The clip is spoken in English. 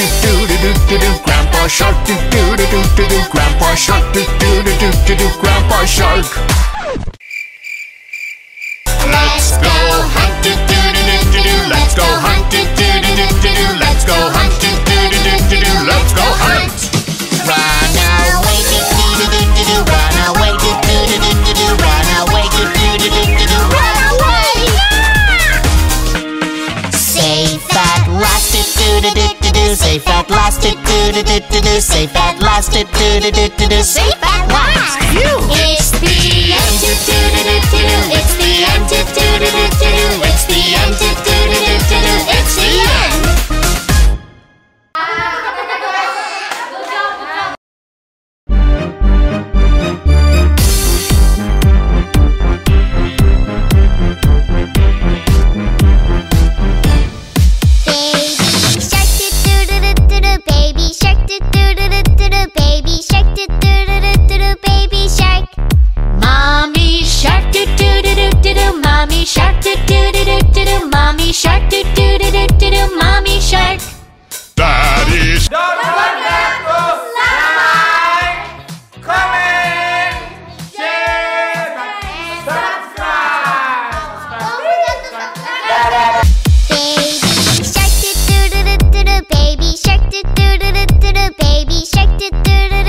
do do do do do do. Grandpa Shark do do do do do do. Grandpa Shark do do do do do do. Grandpa Shark. Safe at last do do do do do do. Safe at last do do do do do do. Safe at last. It's do do do do do baby shark. Do do do do do do baby shark. Mommy shark do do do do do do mommy shark do do do doo baby shark doo doo doo.